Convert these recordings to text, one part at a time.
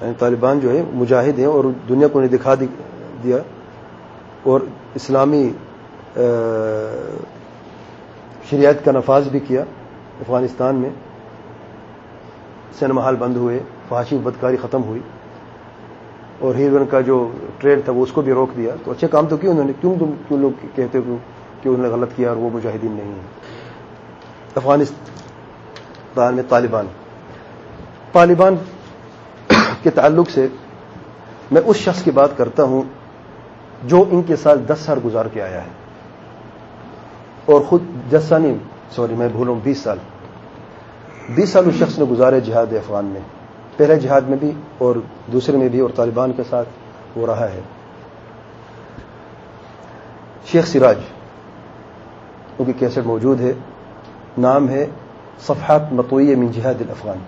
یعنی طالبان جو ہے مجاہد ہیں اور دنیا کو انہیں دکھا دیا۔ اور اسلامی شریعت کا نفاذ بھی کیا افغانستان میں۔ سینما ہال بند ہوئے، فحاشی بدکاری ختم ہوئی۔ اور ہیروئن کا جو ٹریڈ تھا، وہ اس کو بھی روک دیا۔ تو اچھے کام تو کیوں انہوں نے؟ کیوں تم کیوں لوگ کہتے ہو کہ انہوں نے غلط کیا اور وہ مجاہدین نہیں ہیں؟ افغانستان میں طالبان۔ طالبان کے تعلق سے میں اس شخص کی بات کرتا ہوں جو ان کے ساتھ دس سال گزار کے آیا ہے اور خود دس سال نہیں، سوری، میں بھولوں، بیس سال۔ بیس سال اس شخص نے گزارے جہاد افغان میں۔ پہلے جہاد میں بھی اور دوسرے میں بھی اور طالبان کے ساتھ وہ رہا ہے۔ شیخ سراج، ان کی کیسٹ موجود ہے۔ نام ہے صفحات متوئی من جہاد الافغان۔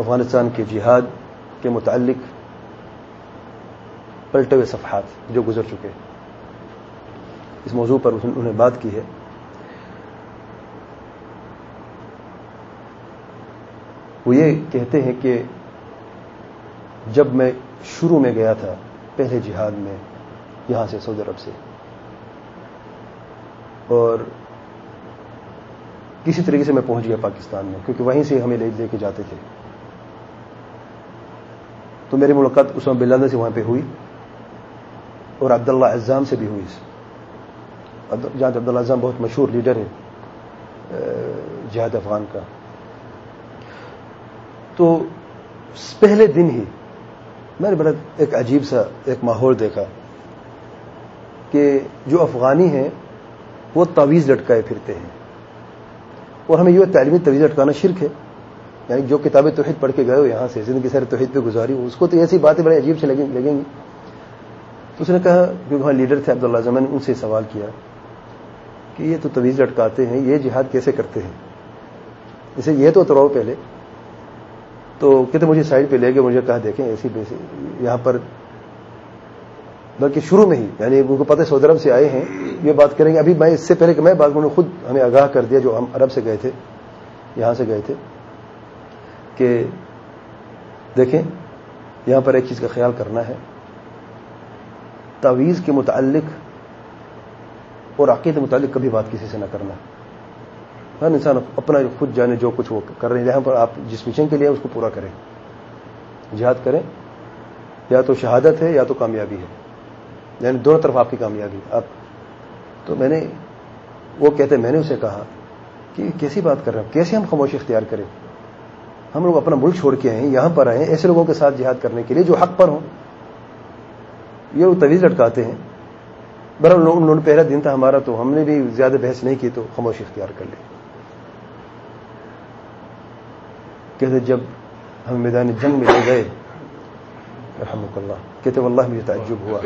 افغانستان کے جہاد کے متعلق پلٹے ہوئے صفحات جو گزر چکے اس موضوع پر انہوں نے بات کی ہے۔ وہ یہ کہتے ہیں کہ جب میں شروع میں گیا تھا، پہلے جہاد میں یہاں سے سعودی عرب سے، اور کسی طریقے سے میں پہنچ گیا پاکستان میں، کیونکہ وہیں سے ہمیں لے کے جاتے تھے۔ تو میری ملاقات اس میں سے وہاں پہ ہوئی اور عبداللہ اعظام سے بھی ہوئی جہاں عبداللہ اعظام بہت مشہور لیڈر ہے جہاد افغان کا۔ تو پہلے دن ہی میں نے بڑا ایک عجیب سا ایک ماحول دیکھا کہ جو افغانی ہیں، وہ تعویذ لٹکائے پھرتے ہیں۔ اور ہمیں یہ تعلیمی تویز لٹکانا شرک ہے۔ یعنی جو کتابیں توحید پڑھ کے گئے ہو یہاں سے، زندگی سارے توحید پہ گزاری ہو، اس کو تو ایسی باتیں بڑے عجیب سے لگیں گی۔ تو اس نے کہا کہ وہاں لیڈر تھے عبداللہ زمین ان سے سوال کیا کہ یہ تو طویز لٹکاتے ہیں، یہ جہاد کیسے کرتے ہیں؟ اسے یہ تو اترو پہلے۔ تو کہتے، مجھے سائڈ پہ لے کے مجھے کہا، دیکھیں، ایسی بیسی یہاں پر۔ بلکہ شروع میں ہی یعنی ان کو پتہ سعودی عرب سے آئے ہیں، یہ بات کریں گے۔ ابھی میں اس سے پہلے کہ میں بات نے خود ہمیں آگاہ کر دیا جو ہم عرب سے گئے تھے، یہاں سے گئے تھے۔ کہ دیکھیں، یہاں پر ایک چیز کا خیال کرنا ہے۔ تعویذ کے متعلق اور عقید کے متعلق کبھی بات کسی سے نہ کرنا۔ ہر انسان اپنا خود جانے جو کچھ وہ کر رہے ہیں جہاں پر آپ جس مشن کے لیے اس کو پورا کریں۔ جہاد کریں، یا تو شہادت ہے، یا تو کامیابی ہے۔ یعنی دونوں طرف آپ کی کامیابی آپ تو میں نے وہ کہتے، میں نے اسے کہا کہ کیسی بات کر رہے ہیں؟ کیسے ہم خاموشی اختیار کریں؟ ہم لوگ اپنا ملک چھوڑ کے آئے یہاں پر آئے ایسے لوگوں کے ساتھ جہاد کرنے کے لیے جو حق پر ہوں۔ یہ وہ طویز لٹکاتے ہیں۔ بر لوگوں نے پہلا دن تھا ہمارا تو ہم نے بھی زیادہ بحث نہیں کی تو خاموشی اختیار کر لی کہتے جب ہم میدان جنگ میں لے گئے رحمۃ اللہ، کہتے واللہ مجھے تعجب ہوا۔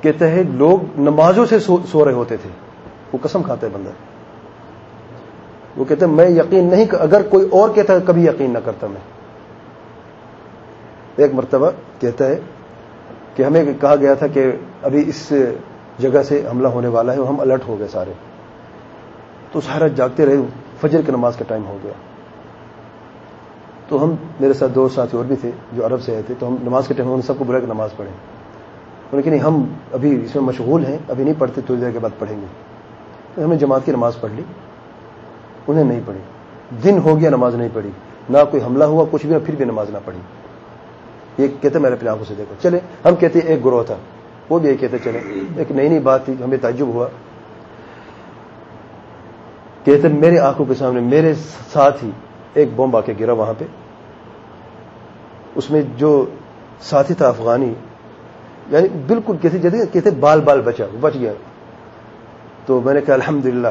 کہتے ہیں، لوگ نمازوں سے سو رہے ہوتے تھے۔ وہ قسم کھاتے بندہ۔ وہ کہتے ہیں میں یقین نہیں اگر کوئی اور کہتا ہے کبھی یقین نہ کرتا میں۔ ایک مرتبہ کہتا ہے کہ ہمیں کہا گیا تھا کہ ابھی اس جگہ سے حملہ ہونے والا ہے ہم الرٹ ہو گئے سارے۔ تو سارا جاگتے رہے فجر کی نماز کا ٹائم ہو گیا۔ تو ہم میرے ساتھ دو ساتھی اور بھی تھے جو عرب سے آئے تھے، تو ہم نماز کے ٹائم ہم سب کو بلا کے نماز پڑھیں۔ انہوں نے کہ نہیں، ہم ابھی اس میں مشغول ہیں، ابھی نہیں پڑھتے تھوڑی دیر کے بعد پڑھیں گے۔ ہم نے جماعت کی نماز پڑھ لی۔ انہیں نہیں پڑھی۔ دن ہو گیا نماز نہیں پڑھی۔ نہ کوئی حملہ ہوا، کچھ بھی پھر بھی نماز نہ پڑھی۔ یہ کہتے میں نے اپنی آنکھوں سے دیکھو چلے، ہم کہتے ایک گروہ تھا۔ وہ بھی یہ کہتے چلے۔ ایک نئی نئی بات تھی، ہمیں تعجب ہوا۔ کہتے میرے آنکھوں کے سامنے میرے ساتھ ہی ایک بم آ کے گرا وہاں پہ۔ اس میں جو ساتھی تھا افغانی یعنی بالکل کسی جگہ کہتے بال بال بچا، بچ گیا۔ تو میں نے کہا الحمد للہ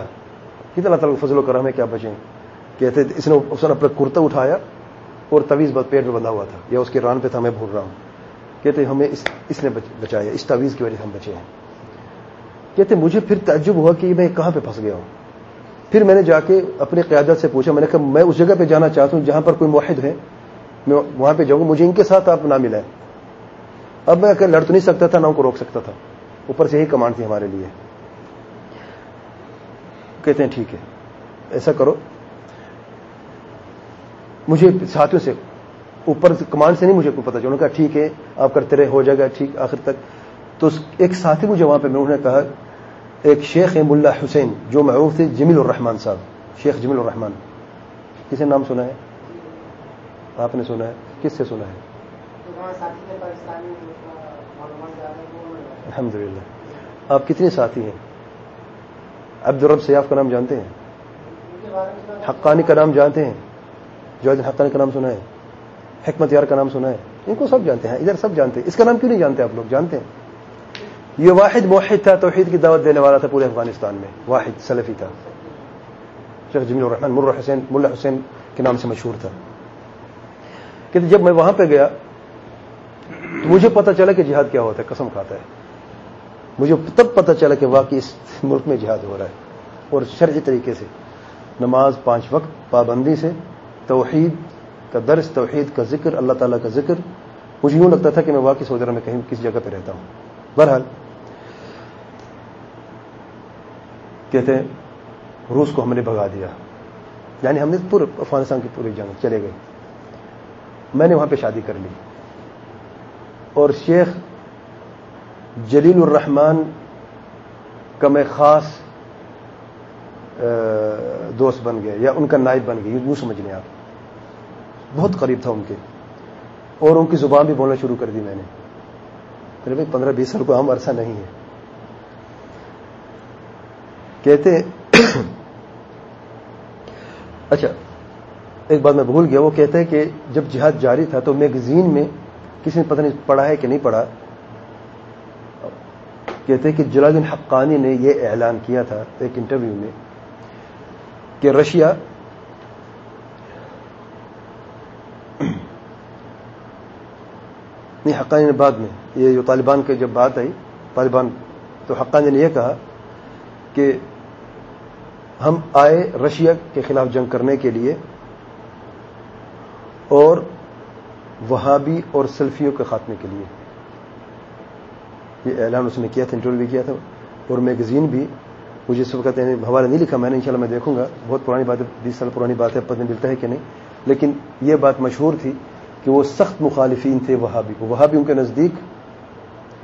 کتنا اللہ تعالیٰ فضل و کرم ہے کیا بچیں۔ کہتے اس نے اس نے اپنا کرتا اٹھایا اور تویز پیٹ میں بندھا ہوا تھا، یا اس کے ران پہ تھا، میں بھول رہا ہوں۔ کہتے ہمیں اس اس نے بچایا اس تویز کی وجہ سے ہم بچے ہیں۔ کہتے مجھے پھر تعجب ہوا کہ میں کہاں پہ پھنس گیا ہوں۔ پھر میں نے جا کے اپنی قیادت سے پوچھا، میں نے کہا، میں اس جگہ پہ جانا چاہتا ہوں جہاں پر کوئی معاہد ہے۔ میں وہاں پہ جاؤں گا، مجھے ان کے ساتھ آپ نہ ملا اب میں لڑ تو نہیں سکتا تھا، نہ ان کو روک سکتا تھا۔ اوپر سے یہی کمانڈ تھی ہمارے لیے۔ کہتے ہیں ٹھیک ہے، ایسا کرو۔ مجھے ساتھیوں سے اوپر کمانڈ سے نہیں مجھے کوئی پتا چلا کہا ٹھیک ہے، آپ کرتے رہے ہو جائے گا، ٹھیک، آخر تک۔ تو ایک ساتھی مجھے وہاں پہ میں، انہوں نے کہا، ایک شیخ ہے ملا حسین، جو معروف تھے، جمیل الرحمان صاحب۔ شیخ جمیل الرحمان کسی نام سنا ہے؟ آپ نے سنا ہے؟ کس سے سنا ہے؟ الحمد للہ آپ کتنے ساتھی ہیں؟ عبد الرب سیاف کا نام جانتے ہیں۔ حقانی کا نام جانتے ہیں۔ جو حقانی کا نام سنا ہے۔ حکمت یار کا نام سنا ہے۔ ان کو سب جانتے ہیں۔ ادھر سب جانتے ہیں۔ اس کا نام کیوں نہیں جانتے آپ لوگ؟ جانتے ہیں۔ یہ واحد موحد تھا، توحید کی دعوت دینے والا تھا پورے افغانستان میں۔ واحد سلفی تھا۔ شیخ جمیل الرحمان مر حسین ملا حسین کے نام سے مشہور تھا۔ کہ جب میں وہاں پہ گیا تو مجھے پتا چلا کہ جہاد کیا ہوتا ہے، قسم کھاتا ہے۔ مجھے تب پتا چلا کہ واقعی اس ملک میں جہاد ہو رہا ہے اور شرعی طریقے سے۔ نماز پانچ وقت، پابندی سے، توحید کا درس، توحید کا ذکر، اللہ تعالیٰ کا ذکر۔ مجھے یوں لگتا تھا کہ میں واقعی سعودی عرب میں کہیں کسی جگہ پہ رہتا ہوں۔ بہرحال، کہتے ہیں، روس کو ہم نے بھگا دیا۔ یعنی ہم نے پورے افغانستان کی پوری جنگ چلے گئے۔ میں نے وہاں پہ شادی کر لی۔ اور شیخ جلیل الرحمان کا میں خاص دوست بن گیا یا ان کا نائب بن گیا، یوں سمجھ لیں آپ۔ بہت قریب تھا ان کے۔ اور ان کی زبان بھی بولنا شروع کر دی میں نے۔ میرے بھائی پندرہ بیس سال کو عام عرصہ نہیں ہے کہتے اچھا ایک بات میں بھول گیا، وہ کہتے ہیں کہ جب جہاد جاری تھا تو میگزین میں کسی نے پتہ نہیں پڑھا ہے کہ نہیں پڑھا کہتے ہیں کہ جلال حقانی نے یہ اعلان کیا تھا ایک انٹرویو میں کہ رشیا نہیں، حقانی نے بعد میں، یہ جو طالبان کی جب بات آئی، طالبان، تو حقانی نے یہ کہا کہ ہم آئے رشیا کے خلاف جنگ کرنے کے لیے اور وہابی اور سلفیوں کے خاتمے کے لیے۔ یہ اعلان اس نے کیا تھا، انٹرویو بھی کیا تھا۔ اور میگزین بھی مجھے اس وقت یعنی حوالہ نہیں لکھا، میں نے انشاءاللہ میں دیکھوں گا۔ بہت پرانی بات ہے بیس سال پرانی بات ہے پتہ ملتا ہے کہ نہیں۔ لیکن یہ بات مشہور تھی کہ وہ سخت مخالفین تھے وہابی۔ کو وہابی ان کے نزدیک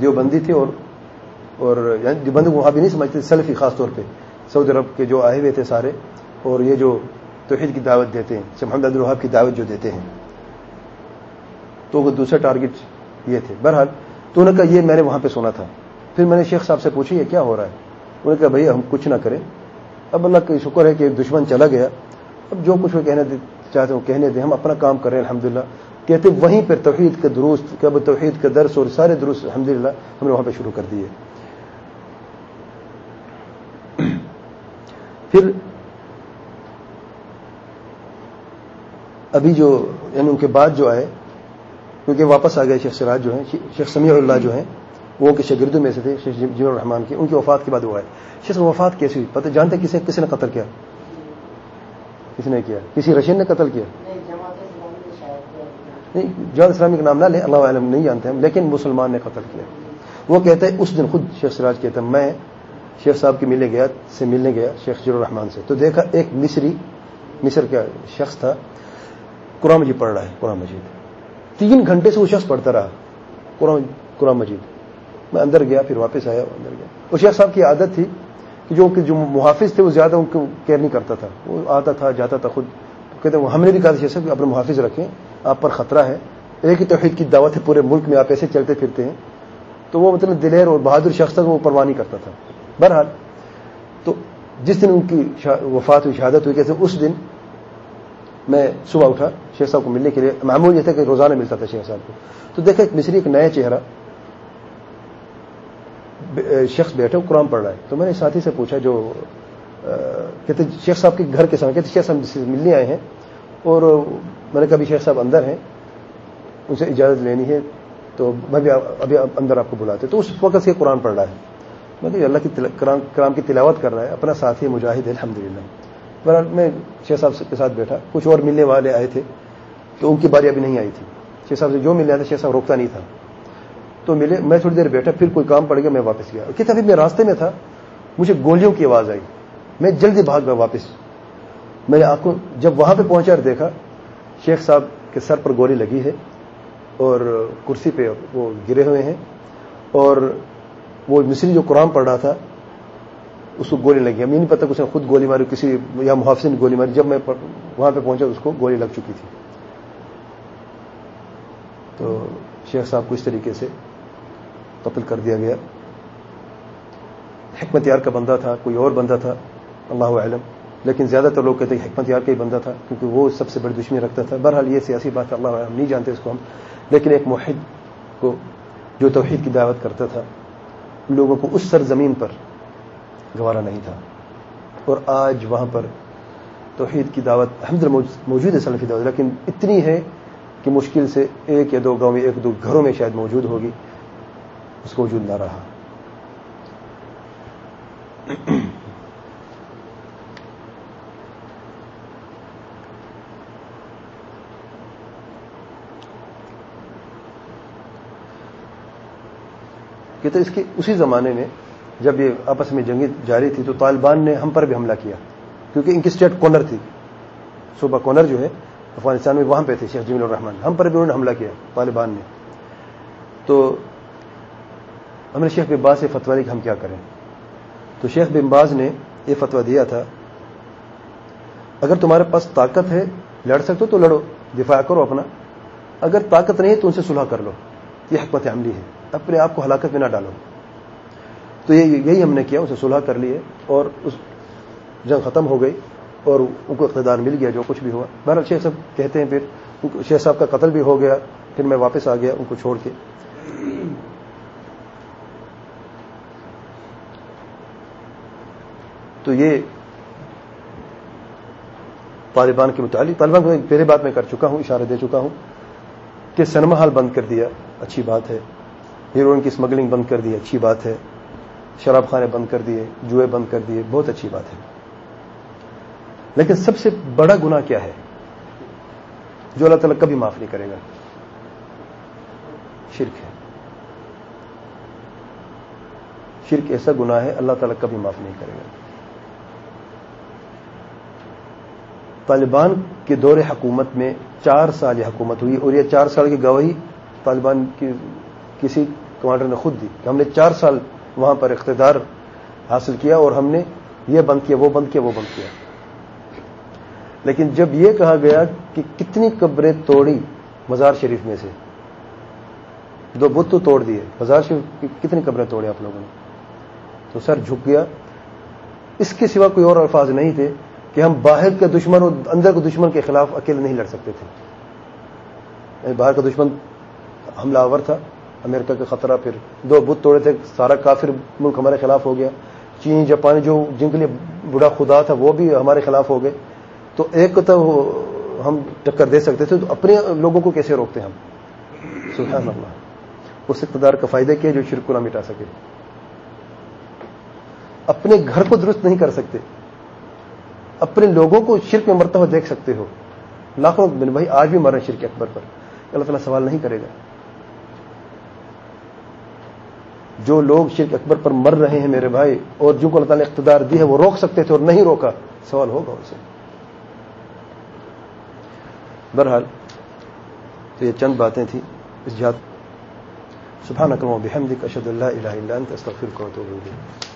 دیوبندی تھے اور اور یعنی دیوبندی کو وہابی نہیں سمجھتے، سلفی خاص طور پہ۔ سعودی عرب کے جو آئے ہوئے تھے سارے، اور یہ جو توحید کی دعوت دیتے ہیں سے محمد عبدالحاب کی دعوت جو دیتے ہیں۔ تو وہ دوسرا ٹارگٹ یہ تھے۔ بہرحال تو انہوں نے کہا، یہ میں نے وہاں پہ سنا تھا۔ پھر میں نے شیخ صاحب سے پوچھی یہ کیا ہو رہا ہے؟ انہوں نے کہا، بھائی، ہم کچھ نہ کریں۔ اب اللہ کا شکر ہے کہ دشمن چلا گیا۔ اب جو کچھ وہ کہنے چاہتے ہیں کہنے دیں ہم اپنا کام کریں الحمدللہ۔ کہتے وہیں پہ توحید کے درست کب توحید کا درس اور سارے درست الحمد للہ ہم نے وہاں پہ شروع کر دیے پھر ابھی جو یعنی ان کے بعد جو آئے کیونکہ واپس آ گئے شیخ سراج جو ہیں، شیخ سمیع اللہ جو ہیں، وہ کے شاگردوں میں سے تھے، شیخ جی- جی جم الرحمان کی ان کی وفات کے بعد وہ آئے۔ شیخ وفات کیسی ہوئی؟ پتہ جانتے کسی کسی نے قتل کیا؟ کسی نے کیا؟ کسی رشین نے قتل کیا؟ نہیں جواد اسلامی کا نام نہ لیں، اللہ عالم نہیں جانتے ہم، لیکن مسلمان نے قتل کیا۔ وہ کہتے ہیں، اس دن خود شیخ سراج کہتے ہیں، میں شیخ صاحب کے ملنے گیا، سے ملنے گیا شیخ جی جر الرحمان سے۔ تو دیکھا، ایک مصری مصر کا شخص تھا، قرآن مجید پڑھ رہا ہے، قرآن مجید۔ تین گھنٹے سے وہ شخص پڑھتا رہا قرآن قرآن مجید۔ میں اندر گیا، پھر واپس آیا اندر گیا۔ وہ شیخ صاحب کی عادت تھی کہ جو جو محافظ تھے وہ زیادہ ان کو کیئر نہیں کرتا تھا۔ وہ آتا تھا، جاتا تھا خود۔ کہتے ہیں ہم نے بھی کہا تھا صاحب اپنے محافظ رکھیں، آپ پر خطرہ ہے۔ ایک ہی توحید کی دعوت ہے، پورے ملک میں آپ ایسے چلتے پھرتے ہیں۔ تو وہ مطلب دلیر اور بہادر شخص تھا، وہ پرواہ نہیں کرتا تھا۔ بہرحال، تو جس دن ان کی وفات ہوئی، شہادت ہوئی، کہتے اس دن میں صبح اٹھا، شیخ صاحب کو ملنے کے لیے معمول یہ تھا کہ روزانہ ملتا تھا شیخ صاحب کو۔ تو دیکھا ایک مصری ایک نیا چہرہ شخص بیٹھے قرآن پڑھ رہا ہے۔ تو میں نے ساتھی سے پوچھا جو کہتے شیخ صاحب کے گھر کے سامنے، کہتے شیخ صاحب ملنے آئے ہیں۔ اور میں نے کہا شیخ صاحب اندر ہیں، ان سے اجازت لینی ہے، تو میں بھی ابھی اندر آپ کو بلاتے تو اس وقت سے قرآن پڑھ رہا ہے۔ میں کہ اللہ کی کرام کی تلاوت کر رہا ہے، اپنا ساتھی مجاہد ہے الحمد للہ بہرحال میں شیخ صاحب کے ساتھ بیٹھا، کچھ اور ملنے والے آئے تھے، تو ان کی باری ابھی نہیں آئی تھی۔ شیخ صاحب سے جو مل رہا تھا، شیخ صاحب روکتا نہیں تھا۔ تو ملے، میں تھوڑی دیر بیٹھا، پھر کوئی کام پڑ گیا، میں واپس گیا۔ کہ ابھی میں راستے میں تھا، مجھے گولیوں کی آواز آئی۔ میں جلدی بھاگ گیا واپس۔ میں نے آپ کو جب وہاں پہ پہنچا اور دیکھا، شیخ صاحب کے سر پر گولی لگی ہے اور کرسی پہ وہ گرے ہوئے ہیں اور وہ مصری جو قرآن پڑھ رہا تھا اس کو گولی لگی۔ ہمیں نہیں پتا کہ اس نے خود گولی ماری، کسی یا محافظ نے گولی ماری۔ جب میں وہاں پہ پہنچا، اس کو گولی لگ چکی تھی۔ تو شیخ صاحب کو اس طریقے سے قتل کر دیا گیا۔ حکمت یار کا بندہ تھا، کوئی اور بندہ تھا، اللہ علم لیکن زیادہ تر لوگ کہتے ہیں حکمت یار کا ہی بندہ تھا، کیونکہ وہ سب سے بڑی دشمنی رکھتا تھا۔ بہرحال یہ سیاسی بات ہے، اللہ علم نہیں جانتے اس کو ہم۔ لیکن ایک موحد کو جو توحید کی دعوت کرتا تھا، لوگوں کو اس سرزمین پر گوارا نہیں تھا۔ اور آج وہاں پر توحید کی دعوت احمد موجود ہے سلفی دعوت، لیکن اتنی ہے کہ مشکل سے ایک یا دو گاؤں میں ایک دو گھروں میں شاید موجود ہوگی۔ اس کو وجود نہ رہا۔ کہتے اس کی اسی زمانے میں جب یہ آپس میں جنگی جاری تھی تو طالبان نے ہم پر بھی حملہ کیا، کیونکہ ان کی اسٹیٹ کونر تھی۔ صوبہ کونر جو ہے، افغانستان میں وہاں پہ تھے شیخ جمیل الرحمان ہم پر بھی انہوں نے حملہ کیا، طالبان نے۔ تو ہم نے شیخ بمباز سے فتوا دی کہ ہم کیا کریں۔ تو شیخ بمباز نے یہ فتوا دیا تھا، اگر تمہارے پاس طاقت ہے لڑ سکتے ہو تو لڑو، دفاع کرو اپنا، اگر طاقت نہیں ہے تو ان سے صلح کر لو۔ یہ حکمت عملی ہے، اپنے آپ کو ہلاکت میں نہ ڈالو۔ تو یہی ہم نے کیا، اسے صلح کر لیے اور اس جنگ ختم ہو گئی اور ان کو اقتدار مل گیا، جو کچھ بھی ہوا۔ بہرحال شیخ صاحب کہتے ہیں پھر شیخ صاحب کا قتل بھی ہو گیا، پھر میں واپس آ گیا ان کو چھوڑ کے۔ تو یہ طالبان کے متعلق طالبان کو پہلے بات میں کر چکا ہوں، اشارہ دے چکا ہوں کہ سنما ہال بند کر دیا، اچھی بات ہے۔ ہیروئن کی اسمگلنگ بند کر دی، اچھی بات ہے۔ شراب خانے بند کر دیے، جوئے بند کر دیے، بہت اچھی بات ہے۔ لیکن سب سے بڑا گنا کیا ہے؟ جو اللہ تعالیٰ کبھی معاف نہیں کرے گا۔ شرک ہے۔ شرک ایسا گنا ہے، اللہ تعالیٰ کبھی معاف نہیں کرے گا۔ طالبان کے دور حکومت میں چار سال یہ حکومت ہوئی اور یہ چار سال کی گواہی طالبان کی کسی کمانڈر نے خود دی کہ ہم نے چار سال وہاں پر اقتدار حاصل کیا اور ہم نے یہ بند کیا، وہ بند کیا، وہ بند کیا۔ لیکن جب یہ کہا گیا کہ کتنی قبریں توڑی مزار شریف میں سے، دو بت تو توڑ دیے۔ مزار شریف کی کتنی قبریں توڑی آپ لوگوں نے؟ تو سر جھک گیا۔ اس کے سوا کوئی اور الفاظ نہیں تھے کہ ہم باہر کے دشمن اور اندر کے دشمن کے خلاف اکیلے نہیں لڑ سکتے تھے۔ یعنی باہر کا دشمن حملہ آور تھا۔ امریکہ کا خطرہ، پھر دو بت توڑے تھے، سارا کافر ملک ہمارے خلاف ہو گیا۔ چین، جاپان جو جن کے لیے بڑا خدا تھا، وہ بھی ہمارے خلاف ہو گئے۔ تو ایک تو ہم ٹکر دے سکتے تھے، تو اپنے لوگوں کو کیسے روکتے ہم؟ سبحان اللہ۔ اس اقتدار کا فائدہ کیا جو شرک کو نہ مٹا سکے۔ اپنے گھر کو درست نہیں کر سکتے۔ اپنے لوگوں کو شرک میں مرتبہ دیکھ سکتے ہو۔ لاکھوں بھائی، آج بھی مرے شرک اکبر پر۔ اللہ تعالیٰ سوال نہیں کرے گا۔ جو لوگ شرک اکبر پر مر رہے ہیں میرے بھائی، اور جن کو اللہ تعالیٰ نے اقتدار دی ہے، وہ روک سکتے تھے اور نہیں روکا، سوال ہوگا ان سے۔ بہرحال، تو یہ چند باتیں تھیں اس جات سبحانہ کروں بحمدک اشد اللہ الہ الا انت، استغفرک و اتوب الیک۔